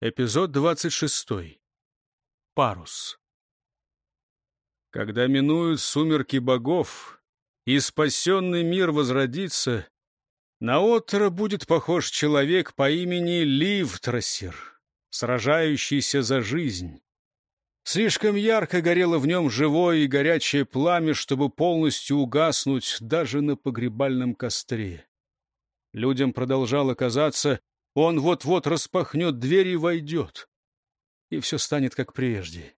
Эпизод 26. Парус. Когда минуют сумерки богов, и спасенный мир возродится, на Оттера будет похож человек по имени Ливтрасер, сражающийся за жизнь. Слишком ярко горело в нем живое и горячее пламя, чтобы полностью угаснуть даже на погребальном костре. Людям продолжало казаться, он вот-вот распахнет дверь и войдет. И все станет как прежде.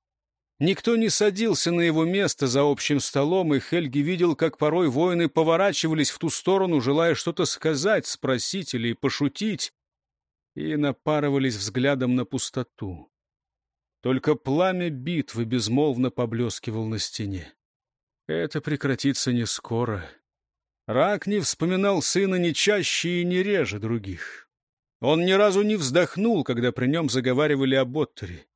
Никто не садился на его место за общим столом, и Хельги видел, как порой воины поворачивались в ту сторону, желая что-то сказать, спросить или пошутить, и напарывались взглядом на пустоту. Только пламя битвы безмолвно поблескивал на стене. Это прекратится не скоро. Рак не вспоминал сына не чаще и не реже других. Он ни разу не вздохнул, когда при нем заговаривали об Оттере.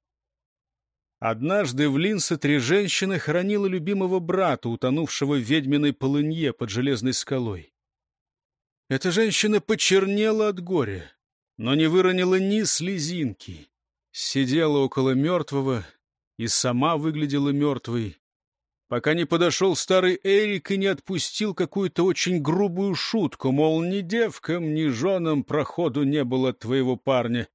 Однажды в Линсе три женщины хоронила любимого брата, утонувшего в ведьминой полынье под железной скалой. Эта женщина почернела от горя, но не выронила ни слезинки. Сидела около мертвого и сама выглядела мертвой пока не подошел старый Эрик и не отпустил какую-то очень грубую шутку, мол, ни девкам, ни женам проходу не было твоего парня.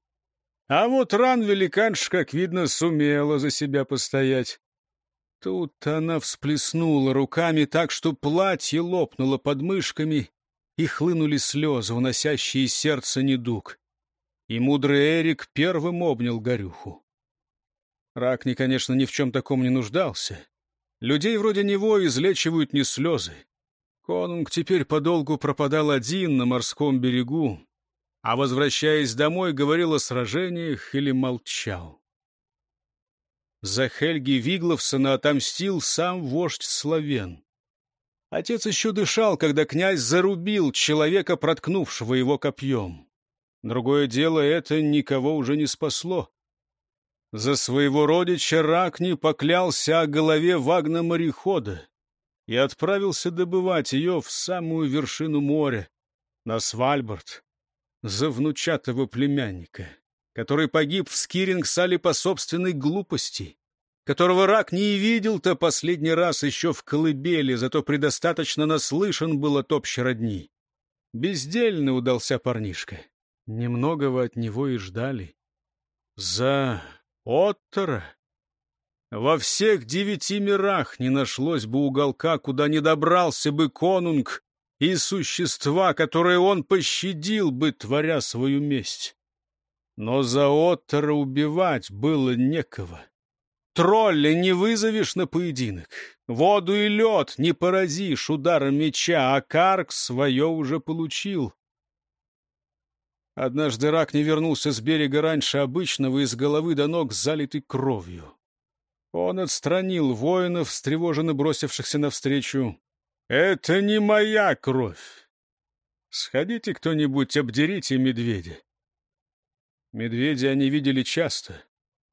А вот ран великанш, как видно, сумела за себя постоять. Тут она всплеснула руками так, что платье лопнуло под мышками, и хлынули слезы, уносящие из сердца недуг. И мудрый Эрик первым обнял горюху. Ракни, конечно, ни в чем таком не нуждался. Людей вроде него излечивают не слезы. Конунг теперь подолгу пропадал один на морском берегу, а, возвращаясь домой, говорил о сражениях или молчал. За Хельги Вигловсона отомстил сам вождь Славен. Отец еще дышал, когда князь зарубил человека, проткнувшего его копьем. Другое дело, это никого уже не спасло. За своего родича Ракни поклялся о голове Вагна-морехода и отправился добывать ее в самую вершину моря, на Свальбард, за внучатого племянника, который погиб в Скирингсале по собственной глупости, которого Рак не видел-то последний раз еще в колыбели, зато предостаточно наслышан был от общей родни. Бездельно удался парнишка. Немногого от него и ждали. За Оттера. Во всех девяти мирах не нашлось бы уголка, куда не добрался бы конунг и существа, которые он пощадил бы, творя свою месть. Но за Оттера убивать было некого. Тролля не вызовешь на поединок, воду и лед не поразишь ударом меча, а Карк свое уже получил. Однажды рак не вернулся с берега раньше обычного и с головы до ног залитый кровью. Он отстранил воинов, встревоженно бросившихся навстречу. «Это не моя кровь! Сходите кто-нибудь, обдерите медведя!» Медведя они видели часто,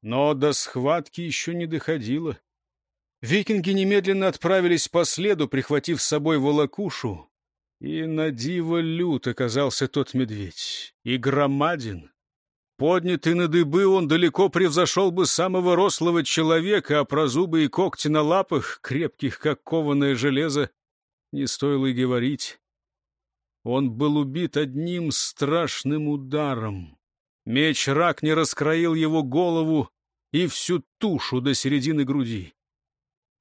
но до схватки еще не доходило. Викинги немедленно отправились по следу, прихватив с собой волокушу, и на диво лют оказался тот медведь, и громаден. Поднятый на дыбы, он далеко превзошел бы самого рослого человека, а про зубы и когти на лапах, крепких, как кованое железо, не стоило и говорить. Он был убит одним страшным ударом. Меч рак не раскроил его голову и всю тушу до середины груди.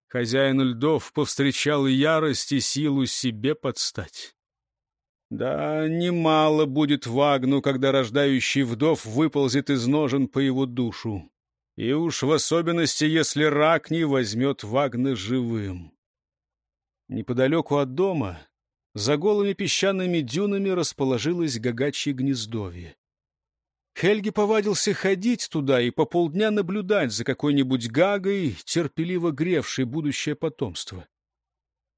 Хозяин льдов повстречал ярость и силу себе подстать. Да, немало будет Вагну, когда рождающий вдов выползет из ножен по его душу. И уж в особенности, если рак не возьмет Вагна живым. Неподалеку от дома, за голыми песчаными дюнами расположилось гагачье гнездовье. Хельги повадился ходить туда и по полдня наблюдать за какой-нибудь гагой, терпеливо гревшей будущее потомство.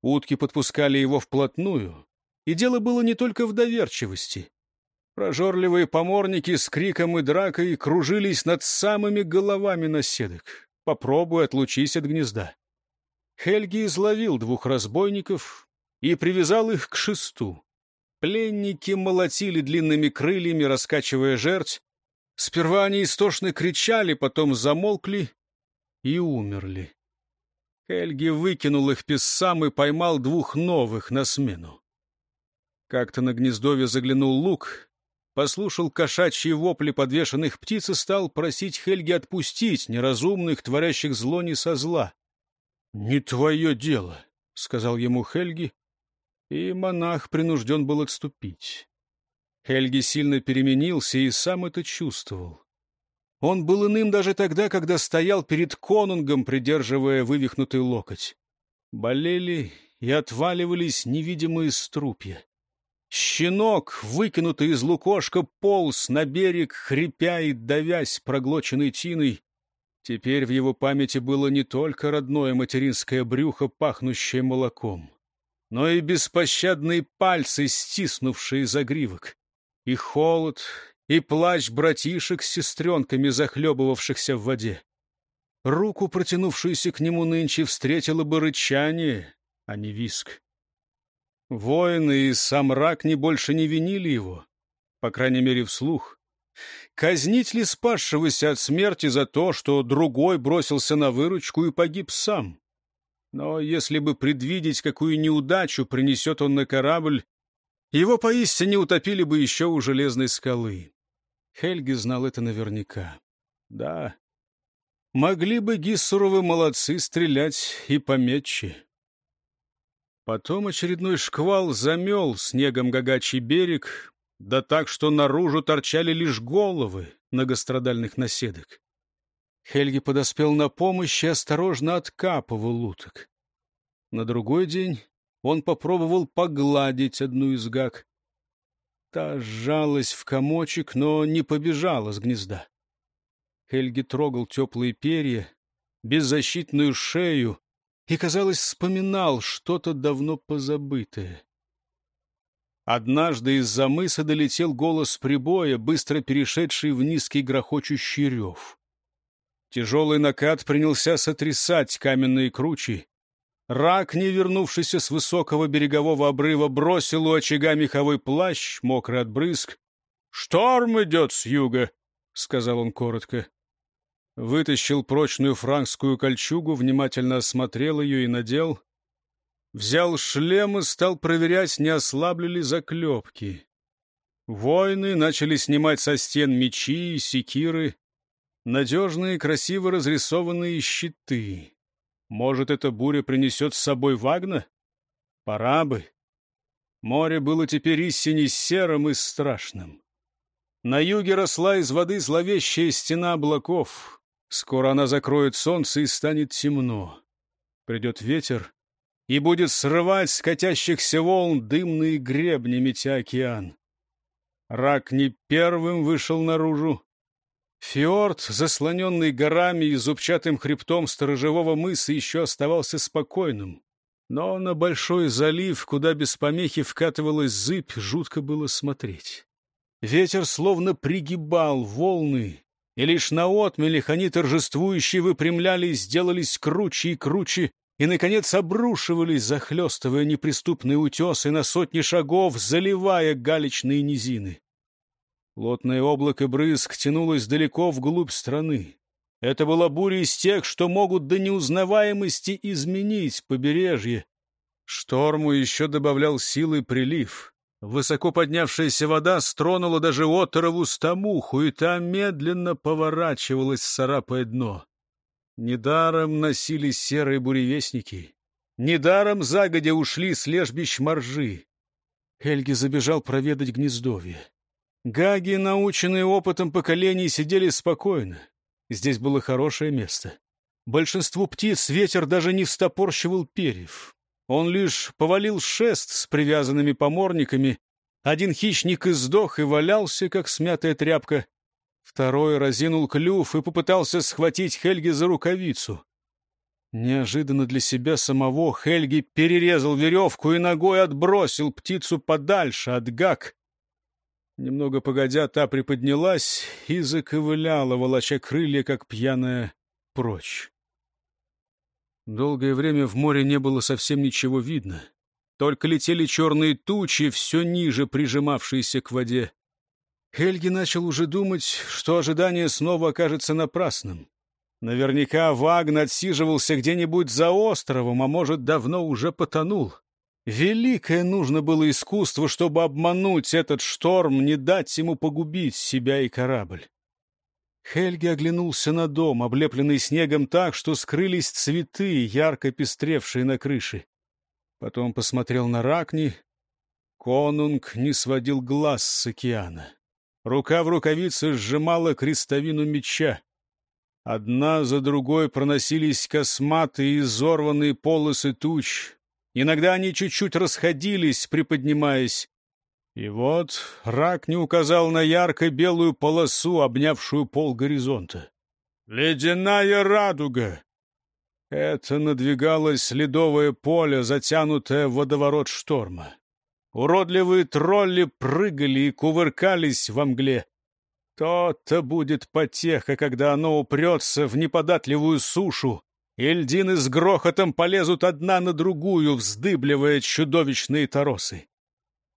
Утки подпускали его вплотную, и дело было не только в доверчивости. Прожорливые поморники с криком и дракой кружились над самыми головами наседок. Попробуй отлучись от гнезда. Хельги изловил двух разбойников и привязал их к шесту. Пленники молотили длинными крыльями, раскачивая жерть, Сперва они истошно кричали, потом замолкли и умерли. Хельги выкинул их писсам и поймал двух новых на смену. Как-то на гнездовье заглянул лук, послушал кошачьи вопли подвешенных птиц и стал просить Хельги отпустить неразумных, творящих зло не со зла. — Не твое дело, — сказал ему Хельги, и монах принужден был отступить. Хельги сильно переменился и сам это чувствовал. Он был иным даже тогда, когда стоял перед конунгом, придерживая вывихнутый локоть. Болели и отваливались невидимые струпья. Щенок, выкинутый из лукошка, полз на берег, хрипя и давясь проглоченной тиной. Теперь в его памяти было не только родное материнское брюхо, пахнущее молоком, но и беспощадные пальцы, стиснувшие загривок, и холод, и плащ братишек с сестренками, захлебывавшихся в воде. Руку, протянувшуюся к нему нынче, встретила бы рычание, а не виск. Воины и сам рак не больше не винили его, по крайней мере, вслух. Казнить ли спасшегося от смерти за то, что другой бросился на выручку и погиб сам? Но если бы предвидеть, какую неудачу принесет он на корабль, его поистине утопили бы еще у железной скалы. Хельги знал это наверняка. Да, могли бы Гиссуровы молодцы стрелять и пометче. Потом очередной шквал замел снегом гагачий берег, да так, что наружу торчали лишь головы многострадальных наседок. Хельги подоспел на помощь и осторожно откапывал уток. На другой день он попробовал погладить одну из гаг. Та сжалась в комочек, но не побежала с гнезда. Хельги трогал теплые перья, беззащитную шею, и, казалось, вспоминал что-то давно позабытое. Однажды из-за мыса долетел голос прибоя, быстро перешедший в низкий грохочущий рев. Тяжелый накат принялся сотрясать каменные кручи. Рак, не вернувшийся с высокого берегового обрыва, бросил у очага меховой плащ, мокрый от брызг. — Шторм идет с юга, — сказал он коротко вытащил прочную франкскую кольчугу, внимательно осмотрел ее и надел. Взял шлем и стал проверять, не ослабли ли заклепки. Воины начали снимать со стен мечи и секиры, надежные, красиво разрисованные щиты. Может, эта буря принесет с собой Вагна? Пора бы. Море было теперь истине серым и страшным. На юге росла из воды зловещая стена облаков. Скоро она закроет солнце и станет темно. Придет ветер и будет срывать с катящихся волн дымные гребни, метя океан. Рак не первым вышел наружу. Фьорд, заслоненный горами и зубчатым хребтом сторожевого мыса, еще оставался спокойным. Но на большой залив, куда без помехи вкатывалась зыбь, жутко было смотреть. Ветер словно пригибал волны, и лишь на отмелях они торжествующе выпрямлялись, сделались круче и круче, и, наконец, обрушивались, захлестывая неприступные утесы на сотни шагов, заливая галечные низины. Плотное облако брызг тянулось далеко вглубь страны. Это была буря из тех, что могут до неузнаваемости изменить побережье. Шторму еще добавлял силы прилив. Высоко поднявшаяся вода стронула даже оторову стамуху, и та медленно поворачивалась, царапая дно. Недаром носили серые буревестники. Недаром загодя ушли с лежбищ моржи. Хельги забежал проведать гнездовье. Гаги, наученные опытом поколений, сидели спокойно. Здесь было хорошее место. Большинству птиц ветер даже не встопорщивал перьев. Он лишь повалил шест с привязанными поморниками. Один хищник издох и валялся, как смятая тряпка. Второй разинул клюв и попытался схватить Хельги за рукавицу. Неожиданно для себя самого Хельги перерезал веревку и ногой отбросил птицу подальше от гак. Немного погодя, та приподнялась и заковыляла, волоча крылья, как пьяная, прочь. Долгое время в море не было совсем ничего видно. Только летели черные тучи, все ниже прижимавшиеся к воде. Хельги начал уже думать, что ожидание снова окажется напрасным. Наверняка Вагн отсиживался где-нибудь за островом, а может, давно уже потонул. Великое нужно было искусство, чтобы обмануть этот шторм, не дать ему погубить себя и корабль. Хельги оглянулся на дом, облепленный снегом так, что скрылись цветы, ярко пестревшие на крыше. Потом посмотрел на Ракни. Конунг не сводил глаз с океана. Рука в рукавице сжимала крестовину меча. Одна за другой проносились косматые изорванные полосы туч. Иногда они чуть-чуть расходились, приподнимаясь. И вот рак не указал на ярко-белую полосу, обнявшую пол горизонта. «Ледяная радуга!» Это надвигалось ледовое поле, затянутое в водоворот шторма. Уродливые тролли прыгали и кувыркались во мгле. То-то будет потеха, когда оно упрется в неподатливую сушу, и льдины с грохотом полезут одна на другую, вздыбливая чудовищные торосы.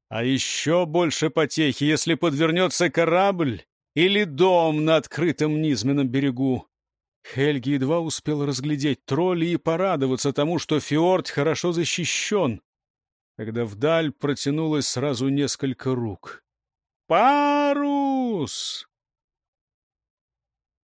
А еще больше потехи, если подвернется корабль или дом на открытом низменном берегу. Хельги едва успел разглядеть тролли и порадоваться тому, что фьорд хорошо защищен, когда вдаль протянулось сразу несколько рук. «Парус!»